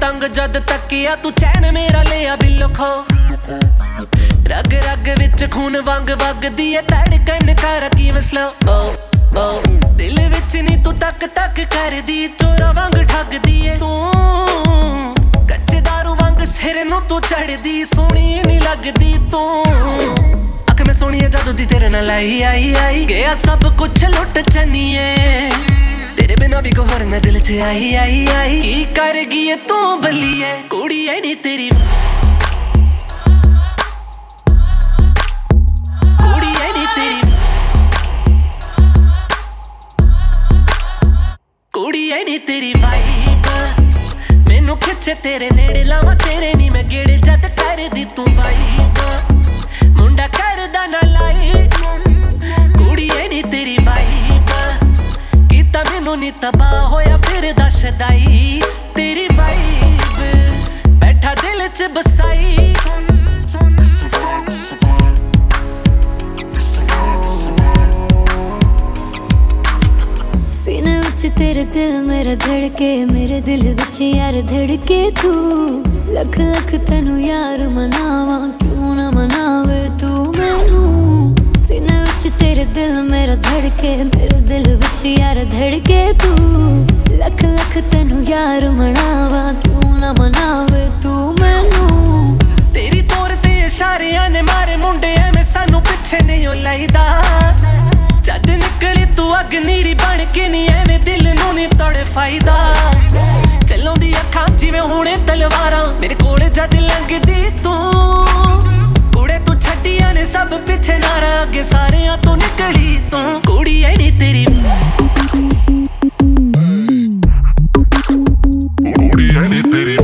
ਤੰਗ ਜਦ ਤੱਕਿਆ ਤੂੰ ਚੈਨ ਮੇਰਾ ਲਿਆ ਬਿੱਲੋ ਖੋ। ਰਗ ਰਗ ਵਿੱਚ ਖੂਨ ਵੰਗ ਵਗਦੀ ਏ, ਧੜਕਣ ਕਰ ਕੀ ਵਸਲੋ ਓ ਓ ਦਿਲ ਵਿੱਚ ਨਹੀਂ ਤੂੰ ਤੱਕ ਤੱਕ ਕਰਦੀ, ਚੋਰਾ ਵਾਂਗ ਠੱਗਦੀ ਏ। ਤੂੰ ਕੱਚੇ ਦਾਰੂ ਵਾਂਗ ਸਿਰ ਨੂੰ ਤੂੰ ਚੜਦੀ ਸੋਹਣੀ ਨਹੀਂ ਲੱਗਦੀ ਤੂੰ। ਅੱਖ ਮੈਂ ਸੋਹਣੀਏ ਜਦੋਂ ਦੀ ਤੇਰੇ ਨਾਲ ਆਈ ਆਈ ਆਈ। ਗਿਆ ਸਭ ਕੁਝ ਲੁੱਟ ਚੰਨੀਏ। ਬਿਨਾ ਵੀ ਕੋਈ ਹੋਰ ਨਾ ਦਿਲ 'ਚ ਆਈ ਆਈ ਆਈ। ਕੀ ਕਰ ਗਈ ਏ ਤੂੰ ਬੱਲੀਏ ਕੁੜੀ ਐ ਨੀ ਤੇਰੀ। ਕੁੜੀ ਐ ਨੀ ਤੇਰੀ। ਕੁੜੀ ਤੇਰੀ ਵਾਈਬ ਮੈਨੂੰ ਖਿੱਚੇ ਤੇਰੇ ਨੇੜੇ, ਲਾਵਾਂ ਤੇਰੇ ਨੀ ਕੀਤਾ ਤਬਾਹ ਹੋਇਆ, ਫਿਰ ਦਸ਼ਦਾਈ ਤੇਰੀ ਵਾਈਬ ਬੈਠਾ ਦਿਲ ਚ ਬਸਾਈ ਸੀਨੇ ਵਿੱਚ ਤੇਰੇ ਦਿਲ ਮੇਰਾ ਧੜਕੇ, ਮੇਰੇ ਦਿਲ ਵਿੱਚ ਯਾਰ ਧੜਕੇ ਤੂੰ। ਲੱਖ ਲੱਖ ਤੈਨੂੰ ਯਾਰ ਮਨਾਵਾਂ, ਕਿਉਂ ਨਾ ਮਨਾ ਧੜਕੇ ਮੇਰੇ ਦਿਲ ਵਿੱਚ ਯਾਰ ਧੜਕੇ ਤੂੰ। ਲੱਖ ਲੱਖ ਤੈਨੂੰ ਯਾਰ ਮਨਾਵਾਂ ਕਿਉਂ ਨਾ ਮਨਾਵੇ ਤੂੰ ਮੈਨੂੰ। ਤੇਰੀ ਤੋਰ ਤੇ ਇਸ਼ਾਰਿਆਂ ਨੇ ਮਾਰੇ ਮੁੰਡੇ, ਐਵੇਂ ਸਾਨੂੰ ਪਿੱਛੇ ਨਹੀਂ ਲਾਈਦਾ। ਜਦ ਨਿਕਲੀ ਤੂੰ ਅੱਗ ਨੀਰੀ ਬਣ ਕੇ ਨਹੀਂ ਐਵੇਂ ਦਿਲ ਨੂੰ ਨਹੀਂ ਤੋੜੇ ਫਾਇਦਾ ਚੱਲੋਂਦੀ ਅੱਖਾਂ ਜਿਵੇਂ ਹੁਣੇ ਤਲਵਾਰਾਂ, ਮੇਰੇ ਕੋਲ ਜਦ ਪਿੱਛੇ ਨਾਰਾ ਅੱਗੇ ਸਾਰਿਆਂ ਤੋਂ ਨਿਕਲੀ ਤੂੰ। ਕੁੜੀ ਐ ਨੀ ਤੇਰੀ। ਕੁੜੀ ਤੇਰੀ।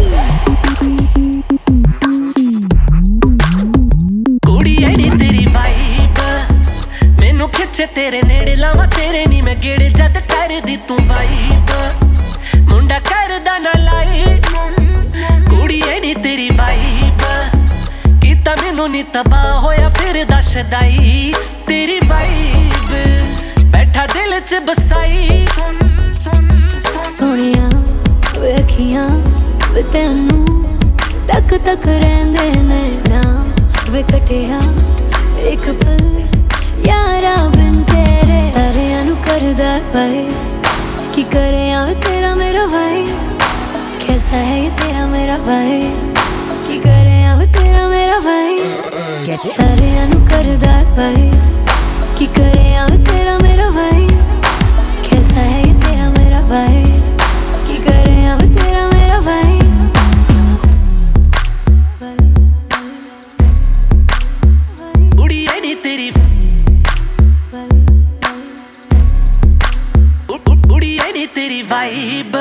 ਕੁੜੀ ਐ ਨੀ ਤੇਰੀ ਵਾਈਬ ਮੈਨੂੰ ਖਿੱਚੇ ਤੇਰੇ ਨੇੜੇ ਲਾਵਾਂ ਤੇਰੇ ਨੀ ਮੈਂ ਗੇੜੇ ਜਦ ਕਰਦੀ ਤੂੰ ਵਾਈਬ ਮੈਨੂੰ ਨੀ ਤਬਾਹ ਹੋਇਆ ਫਿਰਦਾ ਸ਼ਦਾਈ ਤੇਰੀ ਵਾਈਬ ਬੈਠਾ ਦਿਲ 'ਚ ਬਸਾਈ। ਸੋਹਣੀਆਂ ਵੇਖੀਆਂ ਵੇ ਤੈਨੂੰ, ਤੱਕ ਤੱਕ ਰਹਿੰਦੇ ਨੇ ਨਾ। ਵੇ ਕਟਿਆ ਇੱਕ ਪਲ, ਯਾਰਾ ਬਿਨ ਤੇਰੇ। ਸਾਰਿਆਂ ਨੂੰ ਕਰਦਾ ਭਾਈ। ਕੀ ਕਰਿਆ ਤੇਰਾ ਮੇਰਾ ਭਾਈ? ਕਿਹਦਾ ਹੈ ਤੇਰਾ ਮੇਰਾ ਭਾਈ? ਕੀ ਕਰਿਆ ਤੇਰਾ ਸਾਰਿਆਂ ਨੂੰ ਕਰਦਾ ਵਾਈ ਕੀ ਕਰੇ ਆਵੇ ਤੇਰਾ ਮੇਰਾ ਵਾਈ ਕਿਸਾ ਹੈ ਤੇਰਾ ਮੇਰਾ ਵਾਈ ਕੀ ਕਰੇ ਆਵੇ ਤੇਰਾ ਮੇਰਾ ਵਾਈ ਬੁੜੀਏ ਨੀ ਤੇਰੀ। ਬੁੜੀਏ ਨੀ ਤੇਰੀ ਵਾਈਬ